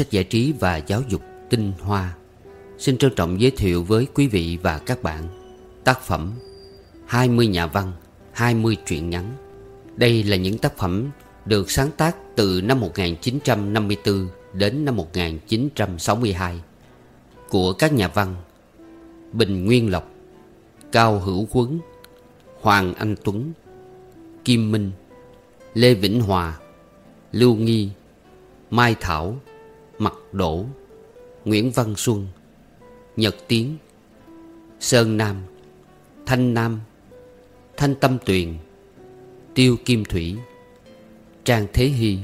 sách giải trí và giáo dục Tinh Hoa. Xin trân trọng giới thiệu với quý vị và các bạn Tác phẩm 20 nhà văn, 20 truyện ngắn. Đây là những tác phẩm được sáng tác từ năm 1954 đến năm 1962 Của các nhà văn Bình Nguyên Lộc Cao Hữu Quấn Hoàng Anh Tuấn Kim Minh Lê Vĩnh Hòa Lưu Nghi Mai Thảo Mặt Đỗ, Nguyễn Văn Xuân, Nhật Tiến, Sơn Nam, Thanh Nam, Thanh Tâm Tuyền, Tiêu Kim Thủy, Trang Thế Hy,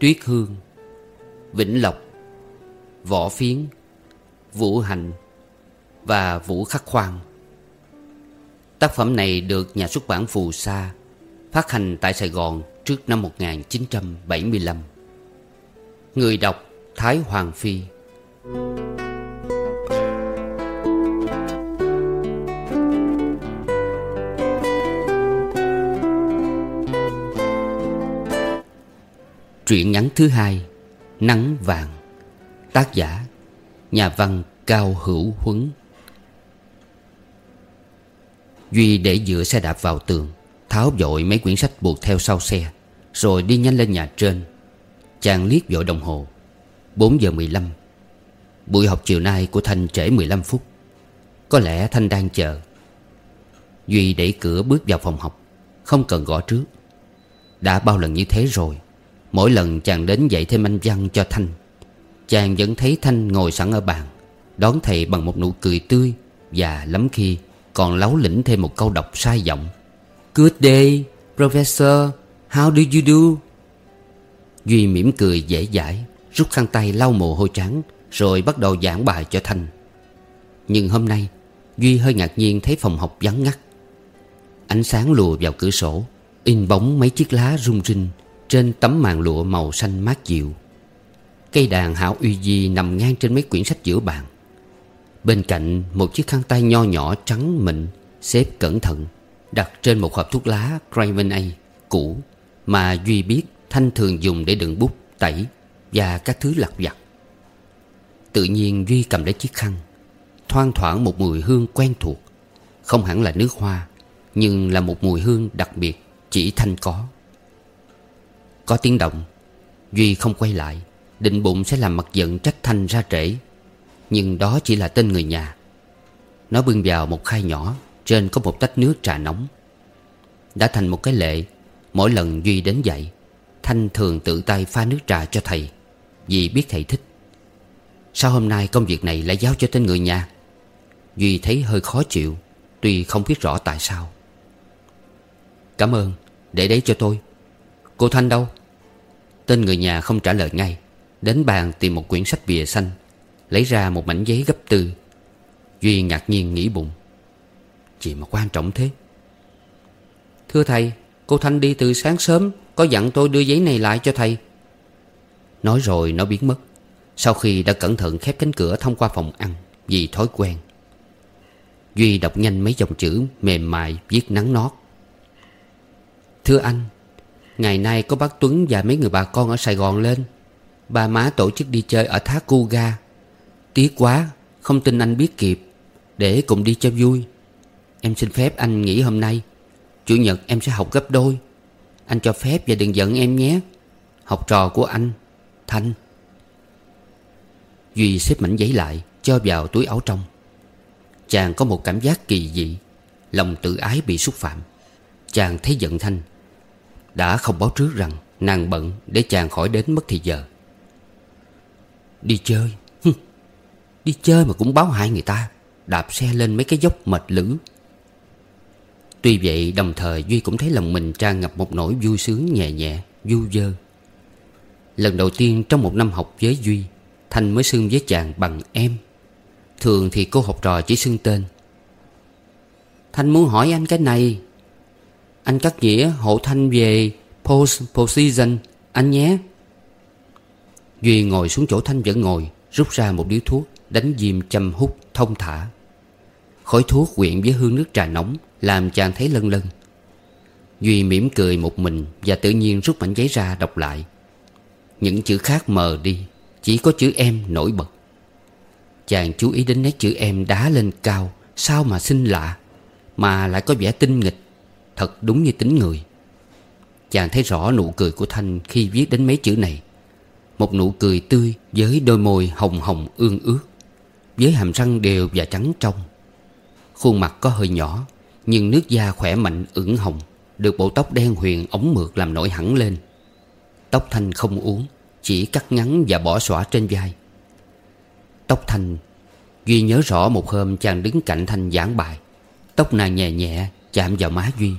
Tuyết Hương, Vĩnh Lộc, Võ Phiến, Vũ Hành Và Vũ Khắc Khoan. Tác phẩm này được nhà xuất bản Phù Sa Phát hành tại Sài Gòn trước năm 1975 Người đọc Thái Hoàng Phi. Truyện ngắn thứ hai, Nắng vàng. Tác giả, Nhà văn Cao Hữu Huấn. Duy để dựa xe đạp vào tường, Tháo vội mấy quyển sách buộc theo sau xe, Rồi đi nhanh lên nhà trên. Chàng liếc vội đồng hồ 4 giờ 15 Buổi học chiều nay của Thanh trễ 15 phút. Có lẽ Thanh đang chờ. Duy đẩy cửa bước vào phòng học Không cần gõ trước. Đã bao lần như thế rồi Mỗi lần chàng đến dạy thêm anh văn cho Thanh Chàng vẫn thấy Thanh ngồi sẵn ở bàn Đón thầy bằng một nụ cười tươi Và lắm khi còn láu lĩnh thêm một câu đọc sai giọng. Good day, Professor. How do you do? Duy mỉm cười dễ dãi. Rút khăn tay lau mồ hôi trắng Rồi bắt đầu giảng bài cho Thanh. Nhưng hôm nay Duy hơi ngạc nhiên thấy phòng học vắng ngắt. Ánh sáng lùa vào cửa sổ In bóng mấy chiếc lá rung rinh Trên tấm màn lụa màu xanh mát dịu. Cây đàn hảo uy di nằm ngang trên mấy quyển sách giữa bàn. Bên cạnh một chiếc khăn tay nho nhỏ trắng mịn Xếp cẩn thận Đặt trên một hộp thuốc lá Craven A cũ Mà Duy biết Thanh thường dùng để đựng bút, tẩy. Và các thứ lặt vặt. Tự nhiên Duy cầm lấy chiếc khăn, Thoang thoảng một mùi hương quen thuộc, Không hẳn là nước hoa, Nhưng là một mùi hương đặc biệt, Chỉ Thanh có. Có tiếng động, Duy không quay lại, Định bụng sẽ làm mặt giận trách Thanh ra trễ, Nhưng đó chỉ là tên người nhà. Nó bưng vào một khay nhỏ, Trên có một tách nước trà nóng. Đã thành một cái lệ, Mỗi lần Duy đến dậy, Thanh thường tự tay pha nước trà cho thầy. Vì biết thầy thích. Sao hôm nay công việc này lại giao cho tên người nhà? Duy thấy hơi khó chịu, Tuy không biết rõ tại sao. Cảm ơn, Để đấy cho tôi. Cô Thanh đâu? Tên người nhà không trả lời ngay, Đến bàn tìm một quyển sách bìa xanh, Lấy ra một mảnh giấy gấp tư. Duy ngạc nhiên nghĩ bụng. Gì mà quan trọng thế? Thưa thầy, Cô Thanh đi từ sáng sớm, Có dặn tôi đưa giấy này lại cho thầy. Nói rồi nó biến mất. Sau khi đã cẩn thận khép cánh cửa thông qua phòng ăn Vì thói quen. Duy đọc nhanh mấy dòng chữ mềm mại viết nắng nót. Thưa anh, Ngày nay có bác Tuấn và mấy người bà con ở Sài Gòn lên. Ba má tổ chức đi chơi ở Thác Cu Ga Tiếc quá, Không tin anh biết kịp. Để cùng đi cho vui. Em xin phép anh nghỉ hôm nay. Chủ nhật em sẽ học gấp đôi. Anh cho phép và đừng giận em nhé. Học trò của anh. Thanh. Duy xếp mảnh giấy lại Cho vào túi áo trong. Chàng có một cảm giác kỳ dị Lòng tự ái bị xúc phạm. Chàng thấy giận Thanh. Đã không báo trước rằng Nàng bận để chàng khỏi đến mất thì giờ. Đi chơi. Đi chơi mà cũng báo hại người ta. Đạp xe lên mấy cái dốc mệt lử. Tuy vậy đồng thời Duy cũng thấy lòng mình tràn ngập một nỗi vui sướng nhẹ nhẹ, du dơ. Lần đầu tiên trong một năm học với Duy, Thanh mới xưng với chàng bằng em. Thường thì cô học trò chỉ xưng tên. Thanh muốn hỏi anh cái này. Anh cắt nghĩa hộ Thanh về Post Position Anh nhé. Duy ngồi xuống chỗ Thanh vẫn ngồi, Rút ra một điếu thuốc, Đánh diêm châm hút thông thả. Khói thuốc quyện với hương nước trà nóng, Làm chàng thấy lân lân. Duy mỉm cười một mình Và tự nhiên rút mảnh giấy ra đọc lại. Những chữ khác mờ đi, Chỉ có chữ em nổi bật. Chàng chú ý đến nét chữ em đá lên cao, Sao mà xinh lạ, Mà lại có vẻ tinh nghịch, Thật đúng như tính người. Chàng thấy rõ nụ cười của Thanh Khi viết đến mấy chữ này. Một nụ cười tươi Với đôi môi hồng hồng ương ướt Với hàm răng đều và trắng trong. Khuôn mặt có hơi nhỏ, Nhưng nước da khỏe mạnh ửng hồng, Được bộ tóc đen huyền ống mượt làm nổi hẳn lên. Tóc Thanh không uống, Chỉ cắt ngắn và bỏ xõa trên vai. Tóc Thanh Duy nhớ rõ một hôm chàng đứng cạnh Thanh giảng bài. Tóc nàng nhẹ nhẹ chạm vào má Duy.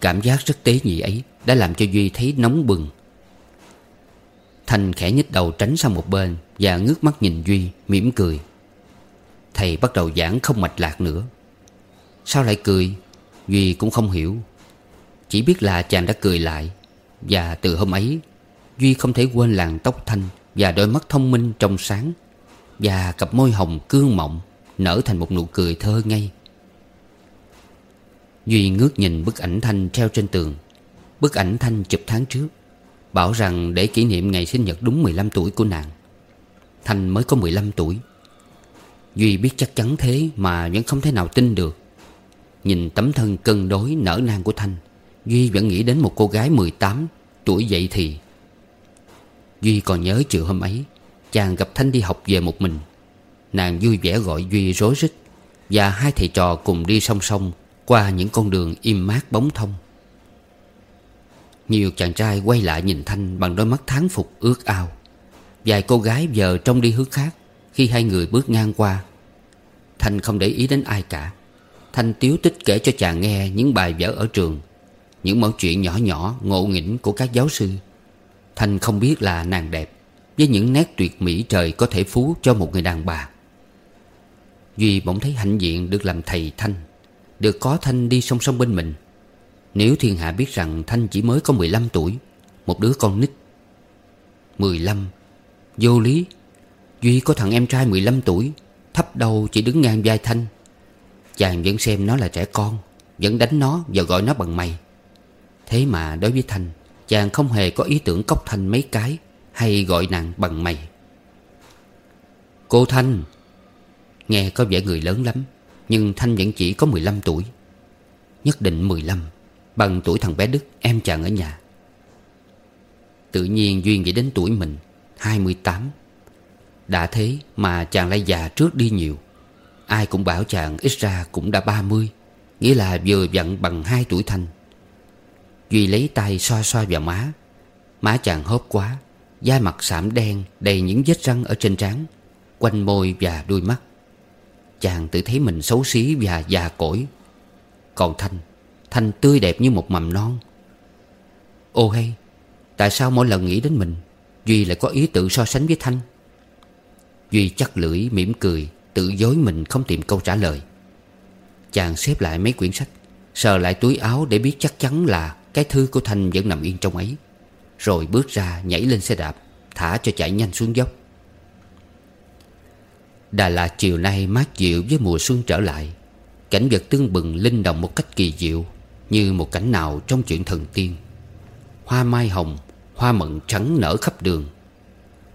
Cảm giác rất tế nhị ấy Đã làm cho Duy thấy nóng bừng. Thanh khẽ nhích đầu tránh sang một bên Và ngước mắt nhìn Duy, mỉm cười. Thầy bắt đầu giảng không mạch lạc nữa. Sao lại cười? Duy cũng không hiểu. Chỉ biết là chàng đã cười lại. Và từ hôm ấy Duy không thể quên làn tóc thanh Và đôi mắt thông minh trong sáng Và cặp môi hồng cương mọng Nở thành một nụ cười thơ ngây. Duy ngước nhìn bức ảnh Thanh treo trên tường. Bức ảnh Thanh chụp tháng trước, Bảo rằng để kỷ niệm ngày sinh nhật đúng 15 tuổi của nàng. Thanh mới có 15 tuổi. Duy biết chắc chắn thế mà vẫn không thể nào tin được. Nhìn tấm thân cân đối nở nang của Thanh, Duy vẫn nghĩ đến một cô gái 18 tuổi dậy thì Duy còn nhớ chiều hôm ấy. Chàng gặp Thanh đi học về một mình. Nàng vui vẻ gọi Duy rối rít. Và hai thầy trò cùng đi song song Qua những con đường im mát bóng thông. Nhiều chàng trai quay lại nhìn Thanh Bằng đôi mắt tháng phục ước ao. Vài cô gái giờ trông đi hướng khác Khi hai người bước ngang qua. Thanh không để ý đến ai cả. Thanh tiếu tích kể cho chàng nghe những bài vở ở trường, Những mẫu chuyện nhỏ nhỏ, ngộ nghĩnh của các giáo sư. Thanh không biết là nàng đẹp, Với những nét tuyệt mỹ trời có thể phú cho một người đàn bà. Duy bỗng thấy hạnh diện được làm thầy Thanh, Được có Thanh đi song song bên mình. Nếu thiên hạ biết rằng Thanh chỉ mới có 15 tuổi, Một đứa con nít. 15 Vô lý. Duy có thằng em trai 15 tuổi, Thấp đầu chỉ đứng ngang vai Thanh. Chàng vẫn xem nó là trẻ con, Vẫn đánh nó và gọi nó bằng mày. Thế mà đối với Thanh Chàng không hề có ý tưởng cốc Thanh mấy cái Hay gọi nàng bằng mày. Cô Thanh, Nghe có vẻ người lớn lắm, Nhưng Thanh vẫn chỉ có 15 tuổi, Nhất định 15 Bằng tuổi thằng bé Đức, em chàng ở nhà. Tự nhiên Duyên nghĩ đến tuổi mình 28 Đã thế mà chàng lại già trước đi nhiều. Ai cũng bảo chàng ít ra cũng đã 30 Nghĩa là vừa vặn bằng hai tuổi Thanh. Duy lấy tay xoa xoa vào má. Má chàng hốp quá, Da mặt sạm đen đầy những vết răng ở trên trán, Quanh môi và đuôi mắt. Chàng tự thấy mình xấu xí và già cỗi. Còn Thanh Thanh tươi đẹp như một mầm non. Ô hay, Tại sao mỗi lần nghĩ đến mình, Duy lại có ý tự so sánh với Thanh? Duy chắc lưỡi, mỉm cười, Tự dối mình không tìm câu trả lời. Chàng xếp lại mấy quyển sách, Sờ lại túi áo để biết chắc chắn là cái thư của Thanh vẫn nằm yên trong ấy. Rồi bước ra nhảy lên xe đạp Thả cho chạy nhanh xuống dốc. Đà Lạt chiều nay mát dịu với mùa xuân trở lại. Cảnh vật tương bừng linh động một cách kỳ diệu Như một cảnh nào trong chuyện thần tiên. Hoa mai hồng Hoa mận trắng nở khắp đường.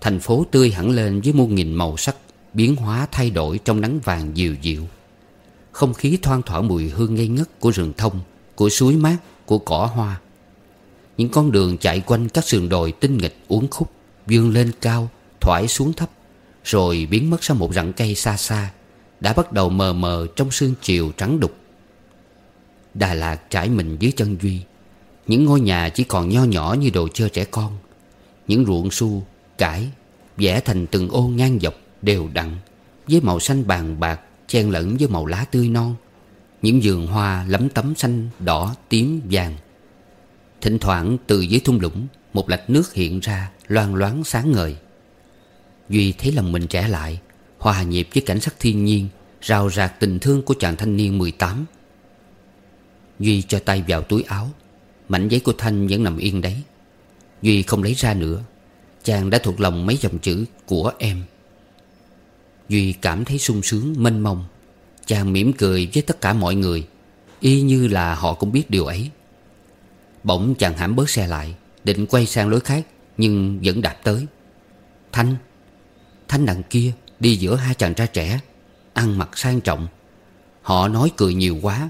Thành phố tươi hẳn lên với muôn nghìn màu sắc Biến hóa thay đổi trong nắng vàng dịu dịu. Không khí thoang thoảng mùi hương ngây ngất của rừng thông Của suối mát, của cỏ hoa. Những con đường chạy quanh các sườn đồi tinh nghịch uốn khúc vươn lên cao, thoải xuống thấp Rồi biến mất sau một rặng cây xa xa Đã bắt đầu mờ mờ trong sương chiều trắng đục. Đà Lạt trải mình dưới chân Duy. Những ngôi nhà chỉ còn nho nhỏ như đồ chơi trẻ con. Những ruộng su, cải Vẽ thành từng ô ngang dọc đều đặn Với màu xanh bàn bạc Chen lẫn với màu lá tươi non. Những vườn hoa lấm tấm xanh Đỏ, tím, vàng. Thỉnh thoảng từ dưới thung lũng Một lạch nước hiện ra loang loáng sáng ngời. Duy thấy lòng mình trẻ lại Hòa nhịp với cảnh sắc thiên nhiên Rào rạc tình thương của chàng thanh niên 18 Duy cho tay vào túi áo Mảnh giấy của Thanh vẫn nằm yên đấy. Duy không lấy ra nữa Chàng đã thuộc lòng mấy dòng chữ của em. Duy cảm thấy sung sướng mênh mông. Chàng mỉm cười với tất cả mọi người. Y như là họ cũng biết điều ấy. Bỗng chàng hãm bớt xe lại, Định quay sang lối khác, Nhưng vẫn đạp tới. Thanh Thanh đằng kia đi giữa hai chàng trai trẻ, Ăn mặc sang trọng. Họ nói cười nhiều quá.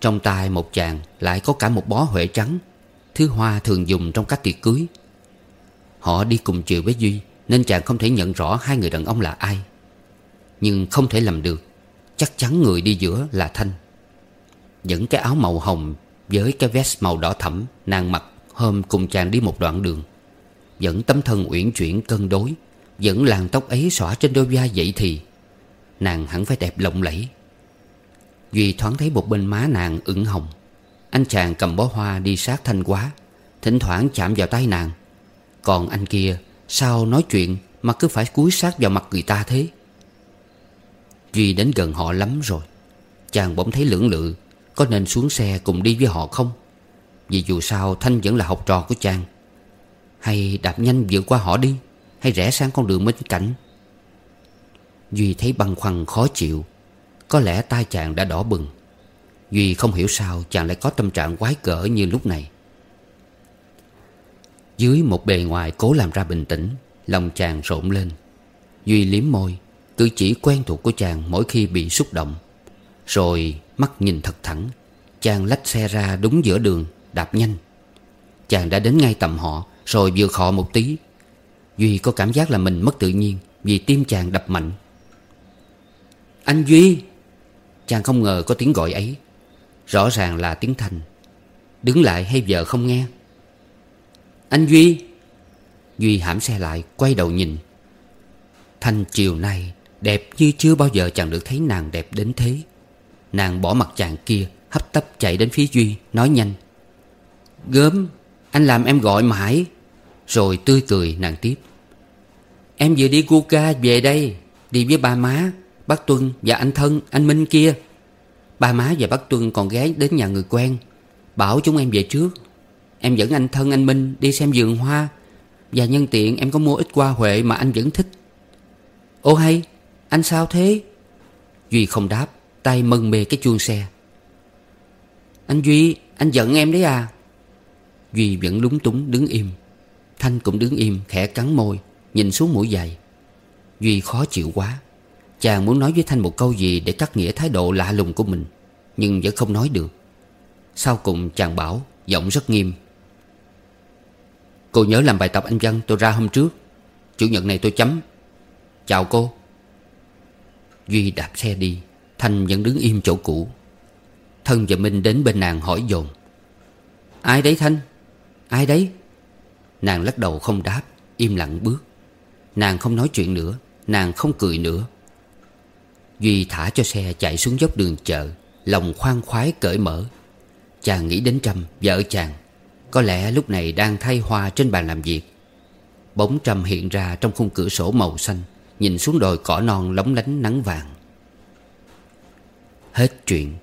Trong tay một chàng lại có cả một bó huệ trắng, Thứ hoa thường dùng trong các tiệc cưới. Họ đi cùng chiều với Duy, Nên chàng không thể nhận rõ hai người đàn ông là ai. Nhưng không thể làm được Chắc chắn người đi giữa là Thanh. Những cái áo màu hồng Với cái vest màu đỏ thẫm, Nàng mặc hôm cùng chàng đi một đoạn đường. Vẫn tấm thân uyển chuyển, cân đối, Vẫn làn tóc ấy xõa trên đôi vai vậy thì. Nàng hẳn phải đẹp lộng lẫy. Duy thoáng thấy một bên má nàng ửng hồng. Anh chàng cầm bó hoa đi sát thanh quá, Thỉnh thoảng chạm vào tay nàng. Còn anh kia, Sao nói chuyện Mà cứ phải cúi sát vào mặt người ta thế? Duy đến gần họ lắm rồi, Chàng bỗng thấy lưỡng lự, Có nên xuống xe cùng đi với họ không? Vì dù sao Thanh vẫn là học trò của chàng. Hay đạp nhanh vượt qua họ đi, Hay rẽ sang con đường bên cạnh? Duy thấy băn khoăn khó chịu, Có lẽ tai chàng đã đỏ bừng. Duy không hiểu sao chàng lại có tâm trạng quái cỡ như lúc này. Dưới một bề ngoài cố làm ra bình tĩnh, Lòng chàng rộn lên. Duy liếm môi Cử chỉ quen thuộc của chàng mỗi khi bị xúc động. Rồi mắt nhìn thật thẳng, Chàng lách xe ra đúng giữa đường, Đạp nhanh. Chàng đã đến ngay tầm họ, Rồi vừa khọ một tí. Duy có cảm giác là mình mất tự nhiên Vì tim chàng đập mạnh. Anh Duy! Chàng không ngờ có tiếng gọi ấy. Rõ ràng là tiếng Thành Đứng lại hay vợ không nghe? Anh Duy! Duy hãm xe lại, quay đầu nhìn. Thanh chiều nay Đẹp như chưa bao giờ chàng được thấy nàng đẹp đến thế. Nàng bỏ mặt chàng kia, Hấp tấp chạy đến phía Duy, Nói nhanh. Gớm, Anh làm em gọi mãi. Rồi tươi cười, nàng tiếp. Em vừa đi ca về đây, Đi với ba má, Bác Tuân và anh thân, anh Minh kia. Ba má và bác Tuân còn ghé đến nhà người quen. Bảo chúng em về trước. Em dẫn anh thân, anh Minh đi xem vườn hoa. Và nhân tiện em có mua ít hoa huệ mà anh vẫn thích. Ô hay anh sao thế? Duy không đáp, Tay mân mê cái chuông xe. Anh Duy, Anh giận em đấy à? Duy vẫn lúng túng đứng im. Thanh cũng đứng im, khẽ cắn môi, Nhìn xuống mũi giày. Duy khó chịu quá. Chàng muốn nói với Thanh một câu gì Để cắt nghĩa thái độ lạ lùng của mình, Nhưng vẫn không nói được. Sau cùng chàng bảo, Giọng rất nghiêm. Cô nhớ làm bài tập anh văn tôi ra hôm trước. Chủ nhật này tôi chấm. Chào cô. Duy đạp xe đi. Thanh vẫn đứng im chỗ cũ. Thân và Minh đến bên nàng hỏi dồn. Ai đấy Thanh? Ai đấy? Nàng lắc đầu không đáp, Im lặng bước. Nàng không nói chuyện nữa, Nàng không cười nữa. Duy thả cho xe chạy xuống dốc đường chợ, Lòng khoan khoái cởi mở. Chàng nghĩ đến Trâm Vợ chàng. Có lẽ lúc này đang thay hoa trên bàn làm việc. Bóng Trâm hiện ra trong khung cửa sổ màu xanh. Nhìn xuống đồi cỏ non lóng lánh nắng vàng Hết chuyện